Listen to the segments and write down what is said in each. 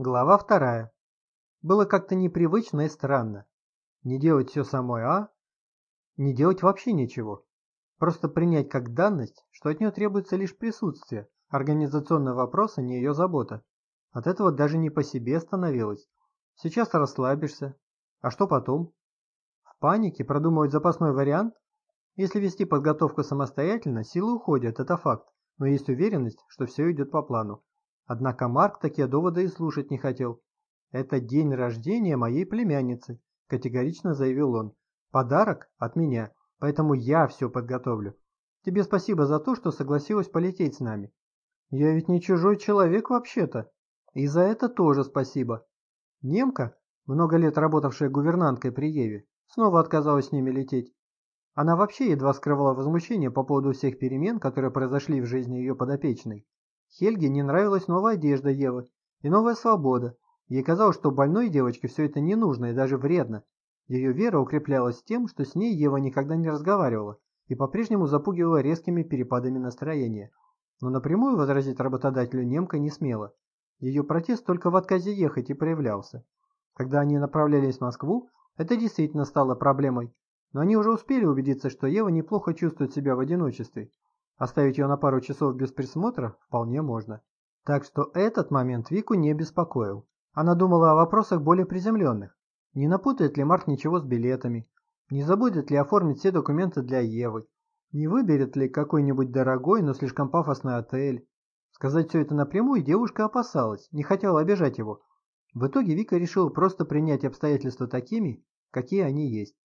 Глава вторая. Было как-то непривычно и странно. Не делать все самой, а? Не делать вообще ничего. Просто принять как данность, что от нее требуется лишь присутствие, организационный вопрос, а не ее забота. От этого даже не по себе становилось. Сейчас расслабишься. А что потом? В панике продумывать запасной вариант? Если вести подготовку самостоятельно, силы уходят, это факт, но есть уверенность, что все идет по плану. Однако Марк такие доводы и слушать не хотел. «Это день рождения моей племянницы», – категорично заявил он. «Подарок от меня, поэтому я все подготовлю. Тебе спасибо за то, что согласилась полететь с нами. Я ведь не чужой человек вообще-то. И за это тоже спасибо». Немка, много лет работавшая гувернанткой при Еве, снова отказалась с ними лететь. Она вообще едва скрывала возмущение по поводу всех перемен, которые произошли в жизни ее подопечной. Хельге не нравилась новая одежда Евы и новая свобода. Ей казалось, что больной девочке все это не нужно и даже вредно. Ее вера укреплялась тем, что с ней Ева никогда не разговаривала и по-прежнему запугивала резкими перепадами настроения. Но напрямую возразить работодателю немка не смела. Ее протест только в отказе ехать и проявлялся. Когда они направлялись в Москву, это действительно стало проблемой. Но они уже успели убедиться, что Ева неплохо чувствует себя в одиночестве Оставить ее на пару часов без присмотра вполне можно. Так что этот момент Вику не беспокоил. Она думала о вопросах более приземленных. Не напутает ли Марк ничего с билетами? Не забудет ли оформить все документы для Евы? Не выберет ли какой-нибудь дорогой, но слишком пафосный отель? Сказать все это напрямую девушка опасалась, не хотела обижать его. В итоге Вика решила просто принять обстоятельства такими, какие они есть.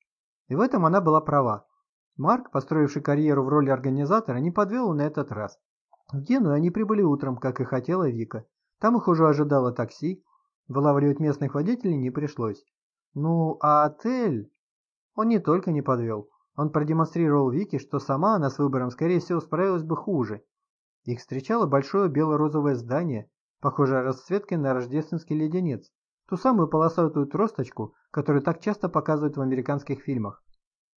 И в этом она была права. Марк, построивший карьеру в роли организатора, не подвел на этот раз. В Геную они прибыли утром, как и хотела Вика. Там их уже ожидало такси. Вылавливать местных водителей не пришлось. Ну, а отель... Он не только не подвел. Он продемонстрировал Вике, что сама она с выбором, скорее всего, справилась бы хуже. Их встречало большое бело-розовое здание, похожее расцветкой на рождественский леденец. Ту самую полосатую тросточку, которую так часто показывают в американских фильмах.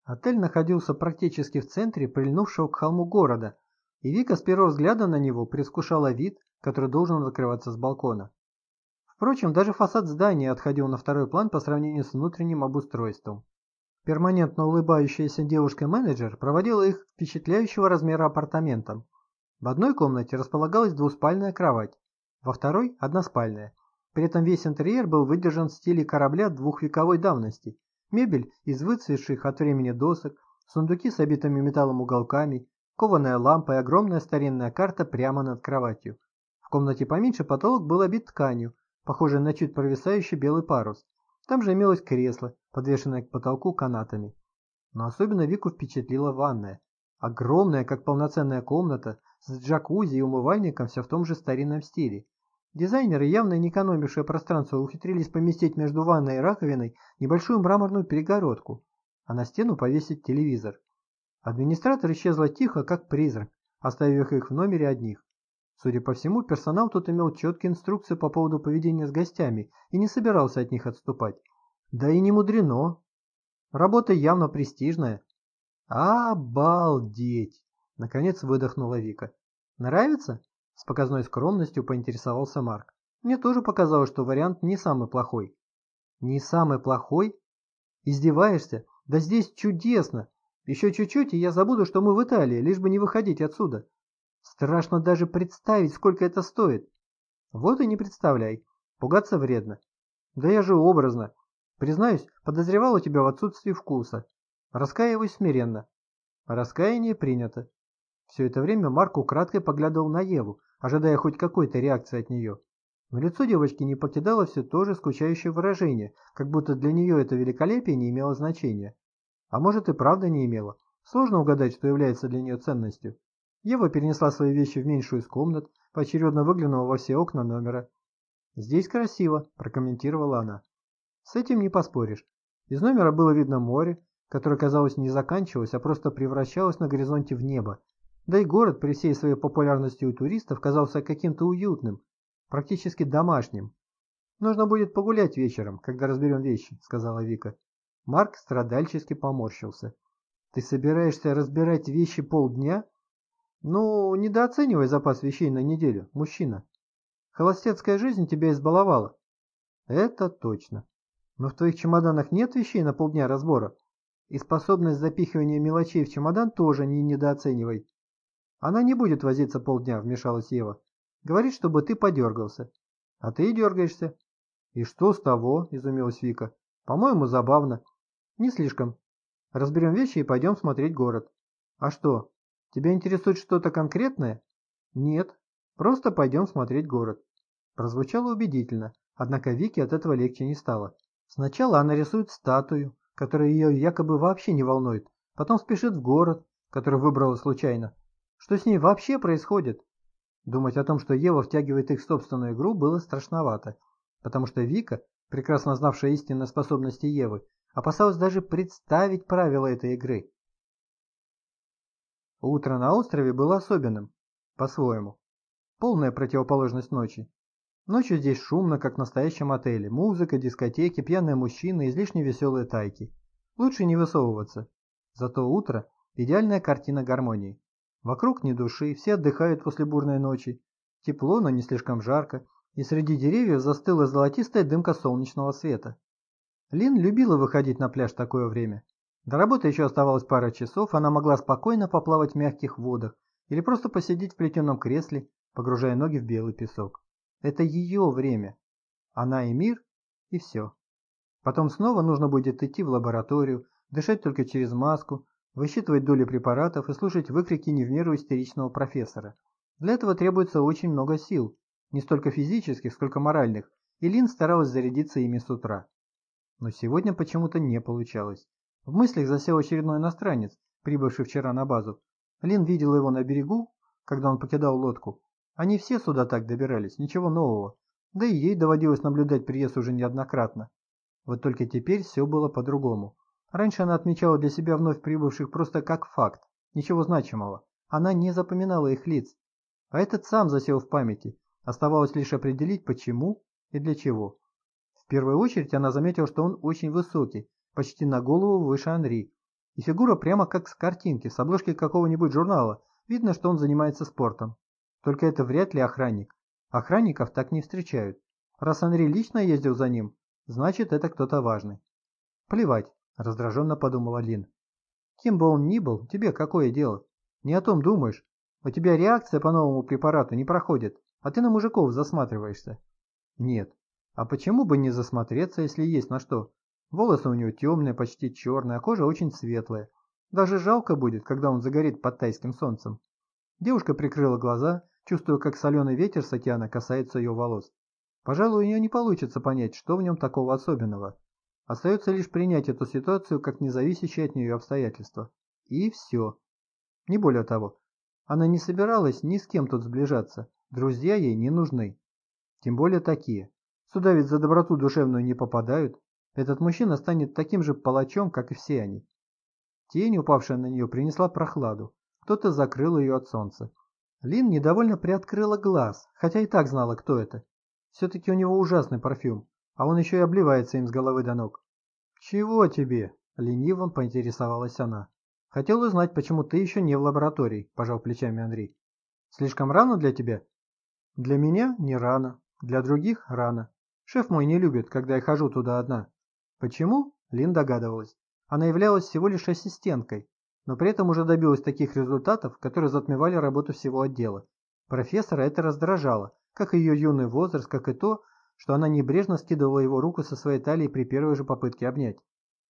Отель находился практически в центре прильнувшего к холму города, и Вика с первого взгляда на него предвкушала вид, который должен открываться с балкона. Впрочем, даже фасад здания отходил на второй план по сравнению с внутренним обустройством. Перманентно улыбающаяся девушка-менеджер проводила их впечатляющего размера апартаментом. В одной комнате располагалась двуспальная кровать, во второй – односпальная. При этом весь интерьер был выдержан в стиле корабля двухвековой давности – Мебель из выцветших от времени досок, сундуки с обитыми металлом уголками, кованая лампа и огромная старинная карта прямо над кроватью. В комнате поменьше потолок был обит тканью, похожей на чуть провисающий белый парус. Там же имелось кресло, подвешенное к потолку канатами. Но особенно Вику впечатлила ванная. Огромная, как полноценная комната, с джакузи и умывальником все в том же старинном стиле. Дизайнеры, явно не экономившие пространство, ухитрились поместить между ванной и раковиной небольшую мраморную перегородку, а на стену повесить телевизор. Администратор исчезла тихо, как призрак, оставив их в номере одних. Судя по всему, персонал тут имел четкие инструкции по поводу поведения с гостями и не собирался от них отступать. Да и не мудрено. Работа явно престижная. Обалдеть! Наконец выдохнула Вика. Нравится? С показной скромностью поинтересовался Марк. Мне тоже показалось, что вариант не самый плохой. Не самый плохой? Издеваешься? Да здесь чудесно! Еще чуть-чуть, и я забуду, что мы в Италии, лишь бы не выходить отсюда. Страшно даже представить, сколько это стоит. Вот и не представляй. Пугаться вредно. Да я же образно. Признаюсь, подозревал у тебя в отсутствии вкуса. Раскаиваюсь смиренно. Раскаяние принято. Все это время Марк украдкой поглядывал на Еву, ожидая хоть какой-то реакции от нее. Но лицо девочки не покидало все то же скучающее выражение, как будто для нее это великолепие не имело значения. А может и правда не имело. Сложно угадать, что является для нее ценностью. Ева перенесла свои вещи в меньшую из комнат, поочередно выглянула во все окна номера. «Здесь красиво», – прокомментировала она. С этим не поспоришь. Из номера было видно море, которое, казалось, не заканчивалось, а просто превращалось на горизонте в небо, да и город при всей своей популярности у туристов казался каким-то уютным, практически домашним. «Нужно будет погулять вечером, когда разберем вещи», — сказала Вика. Марк страдальчески поморщился. «Ты собираешься разбирать вещи полдня?» «Ну, недооценивай запас вещей на неделю, мужчина. Холостецкая жизнь тебя избаловала. Это точно. Но в твоих чемоданах нет вещей на полдня разбора. И способность запихивания мелочей в чемодан тоже не недооценивай. Она не будет возиться полдня, вмешалась Ева. Говорит, чтобы ты подергался. А ты и дергаешься. И что с того, изумилась Вика. По-моему, забавно. Не слишком. Разберем вещи и пойдем смотреть город. А что, тебя интересует что-то конкретное? Нет, просто пойдем смотреть город. Прозвучало убедительно, однако Вике от этого легче не стало. Сначала она рисует статую, которая ее якобы вообще не волнует, потом спешит в город, который выбрала случайно. Что с ней вообще происходит? Думать о том, что Ева втягивает их в собственную игру, было страшновато, потому что Вика, прекрасно знавшая истинные способности Евы, опасалась даже представить правила этой игры. Утро на острове было особенным, по-своему. Полная противоположность ночи. Ночью здесь шумно, как в настоящем отеле. Музыка, дискотеки, пьяные мужчины, излишне веселые тайки. Лучше не высовываться. Зато утро – идеальная картина гармонии. Вокруг ни души, все отдыхают после бурной ночи. Тепло, но не слишком жарко. И среди деревьев застыла золотистая дымка солнечного света. Лин любила выходить на пляж в такое время. До работы еще оставалось пара часов, она могла спокойно поплавать в мягких водах или просто посидеть в плетеном кресле, погружая ноги в белый песок. Это ее время. Она и мир, и все. Потом снова нужно будет идти в лабораторию, дышать только через маску, высчитывать доли препаратов и слушать выкрики не в меру истеричного профессора. Для этого требуется очень много сил, не столько физических, сколько моральных, и Лин старалась зарядиться ими с утра. Но сегодня почему-то не получалось. В мыслях засел очередной иностранец, прибывший вчера на базу. Лин видел его на берегу, когда он покидал лодку, они все сюда так добирались, ничего нового. Да и ей доводилось наблюдать приезд уже неоднократно. Вот только теперь все было по-другому. Раньше она отмечала для себя вновь прибывших просто как факт, ничего значимого. Она не запоминала их лиц. А этот сам засел в памяти. Оставалось лишь определить, почему и для чего. В первую очередь она заметила, что он очень высокий, почти на голову выше Анри. И фигура прямо как с картинки, с обложки какого-нибудь журнала. Видно, что он занимается спортом. Только это вряд ли охранник. Охранников так не встречают. Раз Анри лично ездил за ним, значит это кто-то важный. Плевать, раздраженно подумала Лин. Кем бы он ни был, тебе какое дело? Не о том думаешь. У тебя реакция по новому препарату не проходит, а ты на мужиков засматриваешься. Нет. А почему бы не засмотреться, если есть на что? Волосы у него темные, почти черные, а кожа очень светлая. Даже жалко будет, когда он загорит под тайским солнцем. Девушка прикрыла глаза чувствуя, как соленый ветер с океана касается ее волос. Пожалуй, у нее не получится понять, что в нем такого особенного. Остается лишь принять эту ситуацию как независящее от нее обстоятельства. И все. Не более того. Она не собиралась ни с кем тут сближаться. Друзья ей не нужны. Тем более такие. Сюда ведь за доброту душевную не попадают. Этот мужчина станет таким же палачом, как и все они. Тень, упавшая на нее, принесла прохладу. Кто-то закрыл ее от солнца. Лин недовольно приоткрыла глаз, хотя и так знала, кто это. Все-таки у него ужасный парфюм, а он еще и обливается им с головы до ног. «Чего тебе?» – ленивым поинтересовалась она. «Хотел узнать, почему ты еще не в лаборатории», – пожал плечами Андрей. «Слишком рано для тебя?» «Для меня не рано, для других рано. Шеф мой не любит, когда я хожу туда одна». «Почему?» – Лин догадывалась. Она являлась всего лишь ассистенткой, но при этом уже добилась таких результатов, которые затмевали работу всего отдела. Профессора это раздражало, как ее юный возраст, как и то, что она небрежно скидывала его руку со своей талии при первой же попытке обнять.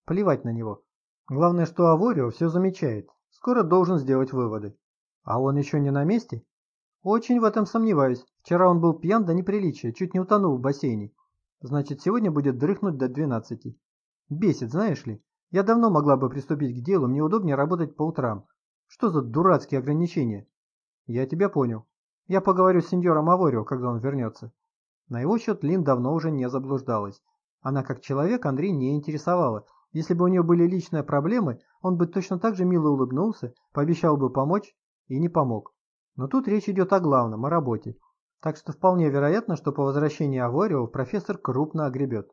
Плевать на него. Главное, что Аворио все замечает. Скоро должен сделать выводы. А он еще не на месте? Очень в этом сомневаюсь. Вчера он был пьян до неприличия, чуть не утонул в бассейне. Значит, сегодня будет дрыхнуть до двенадцати. Бесит, знаешь ли. Я давно могла бы приступить к делу, мне удобнее работать по утрам. Что за дурацкие ограничения? Я тебя понял. Я поговорю с сеньором Аворио, когда он вернется. На его счет Лин давно уже не заблуждалась. Она как человек Андрей не интересовала. Если бы у нее были личные проблемы, он бы точно так же мило улыбнулся, пообещал бы помочь и не помог. Но тут речь идет о главном, о работе. Так что вполне вероятно, что по возвращении Аворио профессор крупно огребет.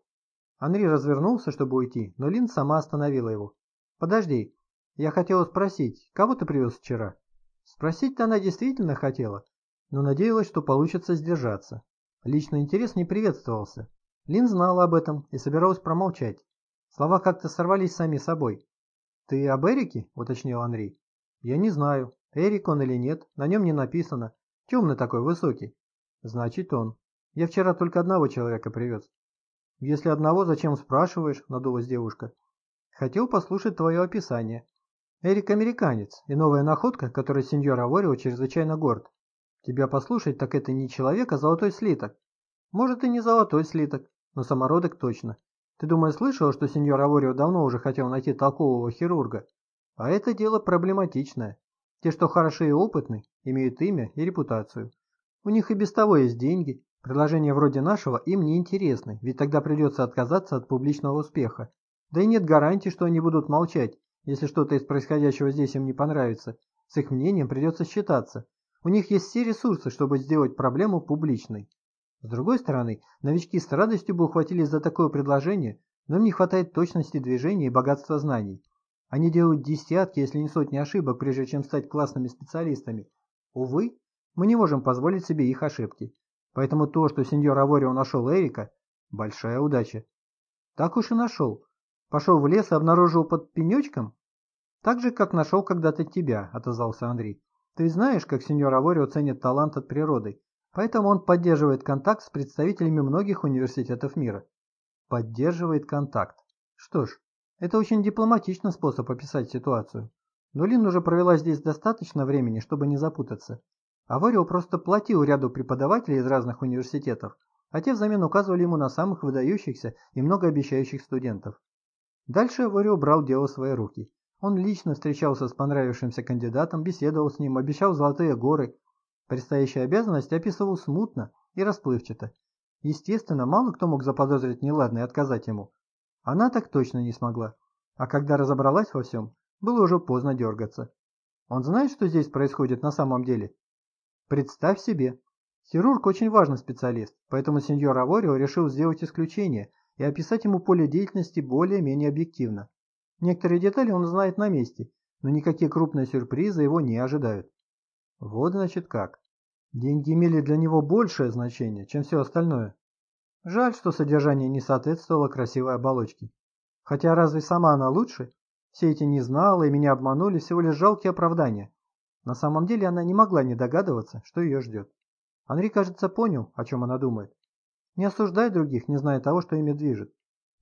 Анри развернулся, чтобы уйти, но Лин сама остановила его. «Подожди, я хотела спросить, кого ты привез вчера?» Спросить-то она действительно хотела, но надеялась, что получится сдержаться. Личный интерес не приветствовался. Лин знала об этом и собиралась промолчать. Слова как-то сорвались сами собой. «Ты об Эрике?» – уточнил Анри. «Я не знаю, Эрик он или нет, на нем не написано. Темный такой, высокий». «Значит, он. Я вчера только одного человека привез». «Если одного, зачем спрашиваешь?» – надулась девушка. «Хотел послушать твое описание. Эрик американец, и новая находка, которой сеньор Аворио чрезвычайно горд. Тебя послушать, так это не человек, а золотой слиток. Может и не золотой слиток, но самородок точно. Ты, думаю, слышал, что сеньор Аворио давно уже хотел найти толкового хирурга? А это дело проблематичное. Те, что хороши и опытны, имеют имя и репутацию. У них и без того есть деньги. Предложения вроде нашего им не интересны, ведь тогда придется отказаться от публичного успеха. Да и нет гарантии, что они будут молчать, если что-то из происходящего здесь им не понравится. С их мнением придется считаться. У них есть все ресурсы, чтобы сделать проблему публичной. С другой стороны, новички с радостью бы ухватились за такое предложение, но им не хватает точности движения и богатства знаний. Они делают десятки, если не сотни ошибок, прежде чем стать классными специалистами. Увы, мы не можем позволить себе их ошибки. Поэтому то, что сеньор Аворио нашел Эрика, большая удача. Так уж и нашел. Пошел в лес и обнаружил под пенечком? Так же, как нашел когда-то тебя, отозвался Андрей. Ты знаешь, как сеньор Аворио ценит талант от природы, поэтому он поддерживает контакт с представителями многих университетов мира. Поддерживает контакт. Что ж, это очень дипломатичный способ описать ситуацию. Но Лин уже провела здесь достаточно времени, чтобы не запутаться. Аварио просто платил ряду преподавателей из разных университетов, а те взамен указывали ему на самых выдающихся и многообещающих студентов. Дальше Аварио брал дело в свои руки. Он лично встречался с понравившимся кандидатом, беседовал с ним, обещал золотые горы. Предстоящая обязанность описывал смутно и расплывчато. Естественно, мало кто мог заподозрить неладное и отказать ему. Она так точно не смогла. А когда разобралась во всем, было уже поздно дергаться. Он знает, что здесь происходит на самом деле? Представь себе. Хирург очень важный специалист, поэтому сеньор Аворио решил сделать исключение и описать ему поле деятельности более-менее объективно. Некоторые детали он знает на месте, но никакие крупные сюрпризы его не ожидают. Вот значит как. Деньги имели для него большее значение, чем все остальное. Жаль, что содержание не соответствовало красивой оболочке. Хотя разве сама она лучше? Все эти не знала и меня обманули всего лишь жалкие оправдания. На самом деле она не могла не догадываться, что ее ждет. Анри, кажется, понял, о чем она думает. Не осуждай других, не зная того, что ими движет.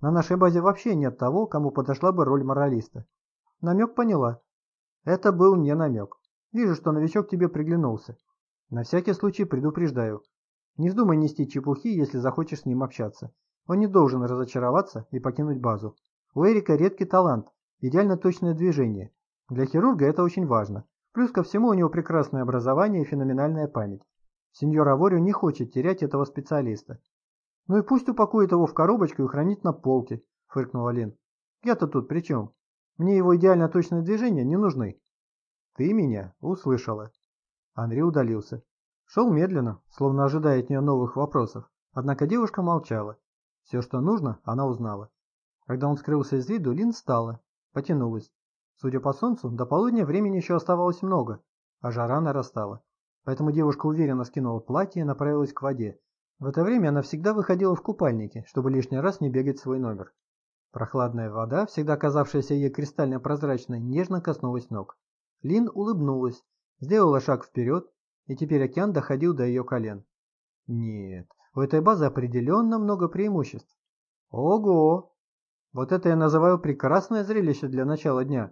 На нашей базе вообще нет того, кому подошла бы роль моралиста. Намек поняла. Это был не намек. Вижу, что новичок тебе приглянулся. На всякий случай предупреждаю. Не вздумай нести чепухи, если захочешь с ним общаться. Он не должен разочароваться и покинуть базу. У Эрика редкий талант, идеально точное движение. Для хирурга это очень важно. Плюс ко всему у него прекрасное образование и феноменальная память. Сеньор Аворио не хочет терять этого специалиста. «Ну и пусть упакует его в коробочку и хранит на полке», — фыркнула Лин. «Я-то тут при чем? Мне его идеально точные движения не нужны». «Ты меня услышала». Андрей удалился. Шел медленно, словно ожидая от нее новых вопросов. Однако девушка молчала. Все, что нужно, она узнала. Когда он скрылся из виду, Лин встала, потянулась. Судя по солнцу, до полудня времени еще оставалось много, а жара нарастала. Поэтому девушка уверенно скинула платье и направилась к воде, в это время она всегда выходила в купальнике, чтобы лишний раз не бегать в свой номер. Прохладная вода, всегда казавшаяся ей кристально прозрачной, нежно коснулась ног. Лин улыбнулась, сделала шаг вперед, и теперь океан доходил до ее колен. Нет, у этой базы определенно много преимуществ. Ого! Вот это я называю прекрасное зрелище для начала дня.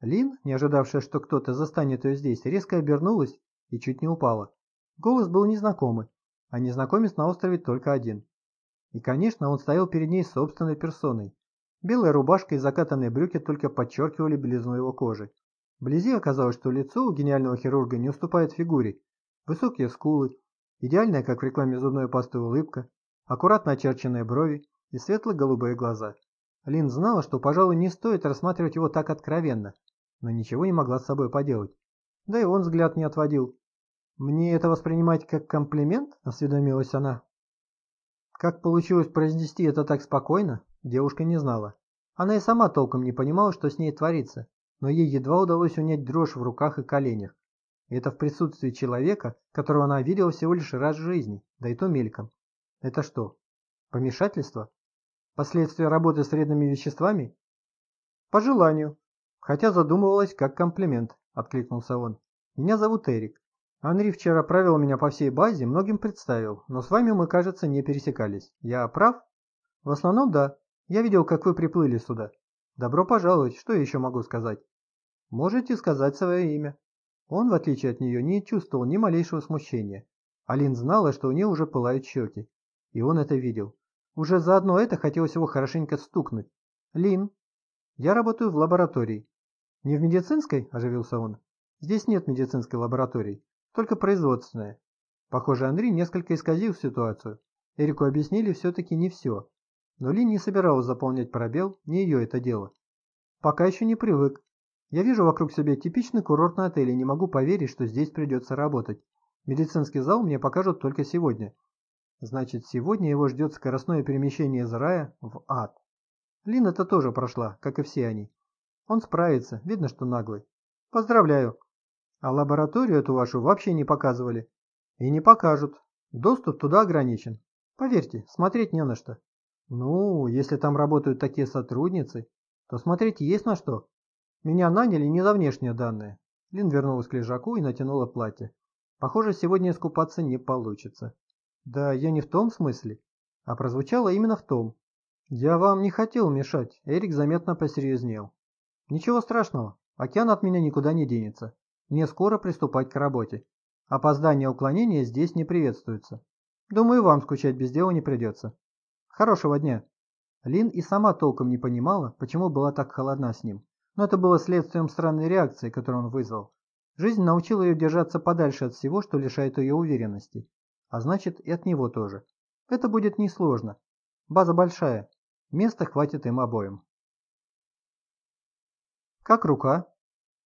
Лин, не ожидавшая, что кто-то застанет ее здесь, резко обернулась и чуть не упала. Голос был незнакомый, а незнакомец на острове только один. И, конечно, он стоял перед ней собственной персоной. Белая рубашка и закатанные брюки только подчеркивали белизну его кожи. Вблизи оказалось, что лицо у гениального хирурга не уступает фигуре. Высокие скулы, идеальная, как в рекламе зубной пасты, улыбка, аккуратно очерченные брови и светло-голубые глаза. Лин знала, что, пожалуй, не стоит рассматривать его так откровенно, но ничего не могла с собой поделать. Да и он взгляд не отводил. «Мне это воспринимать как комплимент?» – осведомилась она. Как получилось произнести это так спокойно, девушка не знала. Она и сама толком не понимала, что с ней творится, но ей едва удалось унять дрожь в руках и коленях. И это в присутствии человека, которого она видела всего лишь раз в жизни, да и то мельком. Это что, Помешательство? Последствия работы с вредными веществами? По желанию. Хотя задумывалась как комплимент, откликнулся он. Меня зовут Эрик. Анри вчера провел меня по всей базе, многим представил, но с вами мы, кажется, не пересекались. Я прав? В основном, да. Я видел, как вы приплыли сюда. Добро пожаловать, что я еще могу сказать? Можете сказать свое имя. Он, в отличие от нее, не чувствовал ни малейшего смущения. Алин знала, что у нее уже пылают щеки. И он это видел. Уже заодно это хотелось его хорошенько стукнуть. «Лин, я работаю в лаборатории». «Не в медицинской?» – оживился он. «Здесь нет медицинской лаборатории, только производственная». Похоже, Андрей несколько исказил ситуацию. Эрику объяснили все-таки не все. Но Лин не собиралась заполнять пробел, не ее это дело. Пока еще не привык. Я вижу вокруг себя типичный курортный отель и не могу поверить, что здесь придется работать. Медицинский зал мне покажут только сегодня. Значит, сегодня его ждет скоростное перемещение из рая в ад. Лин это тоже прошла, как и все они. Он справится, видно, что наглый. Поздравляю. А лабораторию эту вашу вообще не показывали. И не покажут. Доступ туда ограничен. Поверьте, смотреть не на что. Ну, если там работают такие сотрудницы, то смотреть есть на что. Меня наняли не за внешние данные. Лин вернулась к лежаку и натянула платье. Похоже, сегодня искупаться не получится. Да, я не в том смысле, а прозвучало именно в том. Я вам не хотел мешать, Эрик заметно посерьезнел. Ничего страшного, океан от меня никуда не денется. Мне скоро приступать к работе. Опоздание уклонения здесь не приветствуется. Думаю, вам скучать без дела не придется. Хорошего дня. Лин и сама толком не понимала, почему была так холодна с ним но это было следствием странной реакции, которую он вызвал. Жизнь научила ее держаться подальше от всего, что лишает ее уверенности. А значит, и от него тоже. Это будет несложно. База большая. Места хватит им обоим. Как рука?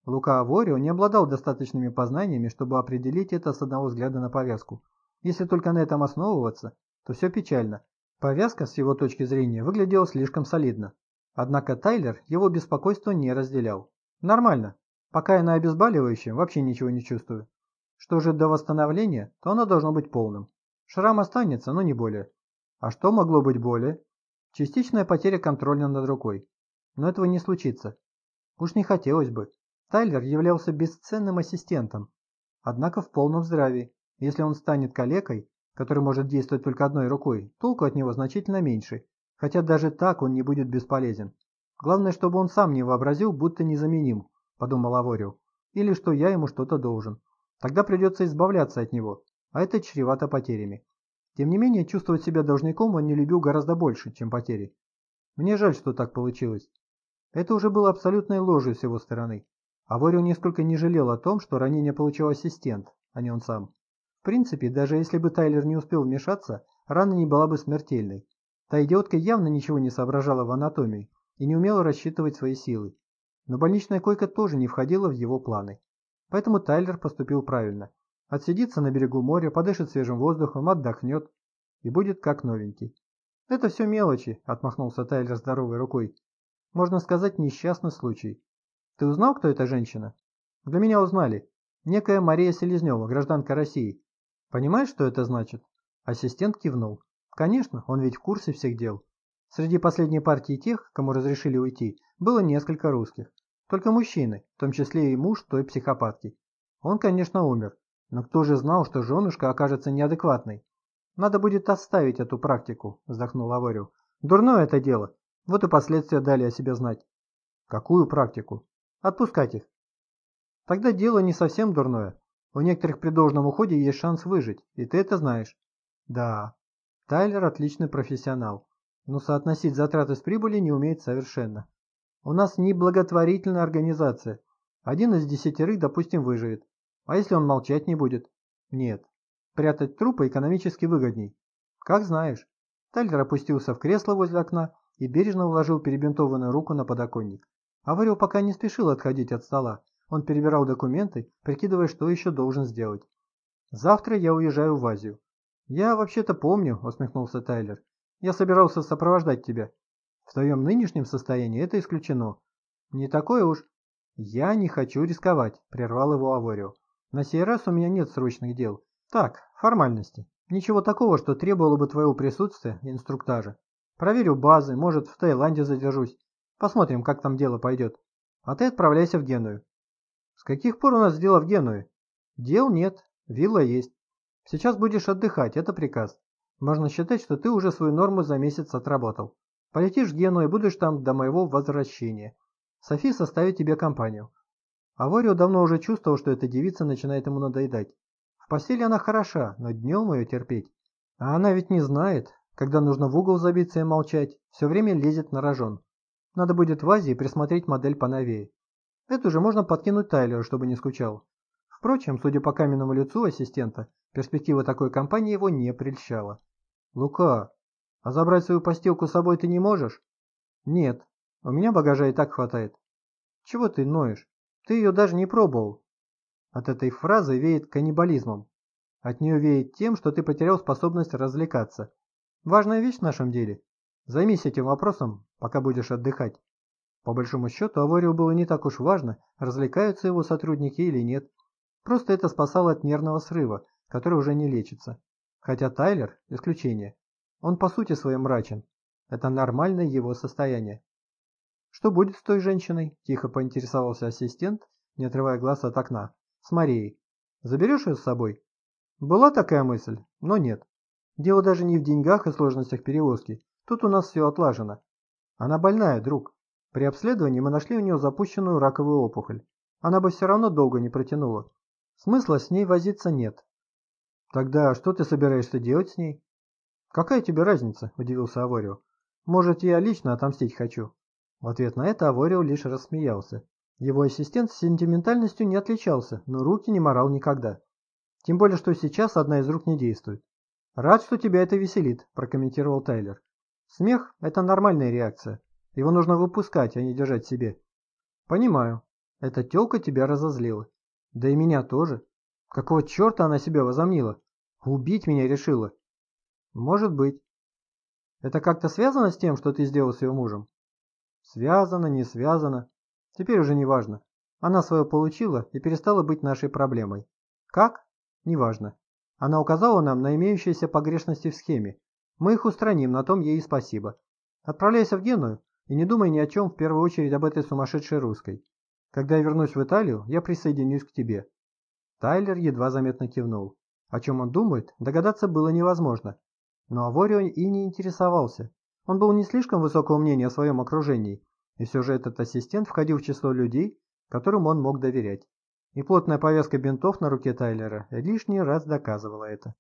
Лука Аворио не обладал достаточными познаниями, чтобы определить это с одного взгляда на повязку. Если только на этом основываться, то все печально. Повязка, с его точки зрения, выглядела слишком солидно. Однако Тайлер его беспокойство не разделял. Нормально. Пока я на обезболивающем, вообще ничего не чувствую. Что же до восстановления, то оно должно быть полным. Шрам останется, но не более. А что могло быть более? Частичная потеря контроля над рукой. Но этого не случится. Уж не хотелось бы. Тайлер являлся бесценным ассистентом. Однако в полном здравии. Если он станет калекой, который может действовать только одной рукой, толку от него значительно меньше, Хотя даже так он не будет бесполезен. Главное, чтобы он сам не вообразил, будто незаменим, подумал Аворио. Или что я ему что-то должен. Тогда придется избавляться от него, а это чревато потерями. Тем не менее, чувствовать себя должником он не любил гораздо больше, чем потери. Мне жаль, что так получилось. Это уже было абсолютной ложью с его стороны. Аворио несколько не жалел о том, что ранение получил ассистент, а не он сам. В принципе, даже если бы Тайлер не успел вмешаться, рана не была бы смертельной. Та идиотка явно ничего не соображала в анатомии и не умела рассчитывать свои силы. Но больничная койка тоже не входила в его планы. Поэтому Тайлер поступил правильно. Отсидится на берегу моря, подышит свежим воздухом, отдохнет и будет как новенький. «Это все мелочи», — отмахнулся Тайлер здоровой рукой. «Можно сказать, несчастный случай. Ты узнал, кто эта женщина?» «Для меня узнали. Некая Мария Селезнева, гражданка России. Понимаешь, что это значит?» Ассистент кивнул. Конечно, он ведь в курсе всех дел. Среди последней партии тех, кому разрешили уйти, было несколько русских. Только мужчины, в том числе и муж той психопатки. Он, конечно, умер, но кто же знал, что женушка окажется неадекватной? Надо будет оставить эту практику, вздохнул Аворио. Дурное это дело. Вот и последствия дали о себе знать. Какую практику? Отпускать их. Тогда дело не совсем дурное. У некоторых при должном уходе есть шанс выжить, и ты это знаешь. Да, Тайлер отличный профессионал, но соотносить затраты с прибылью не умеет совершенно. У нас не благотворительная организация. Один из десятерых, допустим, выживет. А если он молчать не будет? Нет. Прятать трупы экономически выгодней. Как знаешь. Тайлер опустился в кресло возле окна и бережно уложил перебинтованную руку на подоконник. Аварио пока не спешил отходить от стола. Он перебирал документы, прикидывая, что еще должен сделать. Завтра я уезжаю в Азию. «Я вообще-то помню», — усмехнулся Тайлер. «Я собирался сопровождать тебя. В твоем нынешнем состоянии это исключено. Не такое уж...» «Я не хочу рисковать», — прервал его Аворио. «На сей раз у меня нет срочных дел. Так, формальности. Ничего такого, что требовало бы твоего присутствия и инструктажа. Проверю базы, может, в Таиланде задержусь. Посмотрим, как там дело пойдет. А ты отправляйся в Геную. С каких пор у нас дело в Геную? Дел нет, вилла есть. Сейчас будешь отдыхать, это приказ. Можно считать, что ты уже свою норму за месяц отработал. Полетишь в Гену и будешь там до моего возвращения. Софи составит тебе компанию. Аворио давно уже чувствовал, что эта девица начинает ему надоедать. В постели она хороша, но днем ее терпеть. А она ведь не знает, когда нужно в угол забиться и молчать, все время лезет на рожон. Надо будет в Азии присмотреть модель поновее. Эту же можно подкинуть Тайлеру, чтобы не скучал. Впрочем, судя по каменному лицу ассистента, перспектива такой компании его не прельщала. «Лука, а забрать свою постелку с собой ты не можешь?» «Нет, у меня багажа и так хватает». «Чего ты ноешь? Ты ее даже не пробовал. От этой фразы веет каннибализмом. От нее веет тем, что ты потерял способность развлекаться. Важная вещь в нашем деле. Займись этим вопросом, пока будешь отдыхать. По большому счету, Аворио было не так уж важно, развлекаются его сотрудники или нет. Просто это спасало от нервного срыва, который уже не лечится. Хотя Тайлер – исключение. Он по сути своей мрачен. Это нормальное его состояние. «Что будет с той женщиной?» – тихо поинтересовался ассистент, не отрывая глаз от окна с Марией. Заберешь ее с собой? Была такая мысль, но нет. Дело даже не в деньгах и сложностях перевозки. Тут у нас все отлажено. Она больная, друг. При обследовании мы нашли у нее запущенную раковую опухоль. Она бы все равно долго не протянула. Смысла с ней возиться нет. Тогда что ты собираешься делать с ней? Какая тебе разница, удивился Аворио. Может, я лично отомстить хочу? В ответ на это Аворио лишь рассмеялся. Его ассистент с сентиментальностью не отличался, но руки не морал никогда. Тем более, что сейчас одна из рук не действует. «Рад, что тебя это веселит», – прокомментировал Тайлер. «Смех – это нормальная реакция. Его нужно выпускать, а не держать себе». «Понимаю. Эта тёлка тебя разозлила. Да и меня тоже. Какого черта она себя возомнила? Убить меня решила?» «Может быть. Это как-то связано с тем, что ты сделал с ее мужем?» «Связано, не связано. Теперь уже не важно. Она свое получила и перестала быть нашей проблемой. Как? Неважно. Она указала нам на имеющиеся погрешности в схеме. Мы их устраним, на том ей и спасибо. Отправляйся в Геную и не думай ни о чем, в первую очередь об этой сумасшедшей русской. Когда я вернусь в Италию, я присоединюсь к тебе». Тайлер едва заметно кивнул. О чем он думает, догадаться было невозможно. Но Аворио и не интересовался. Он был не слишком высокого мнения о своем окружении и все же этот ассистент входил в число людей, которым он мог доверять. И плотная повязка бинтов на руке Тайлера лишний раз доказывала это.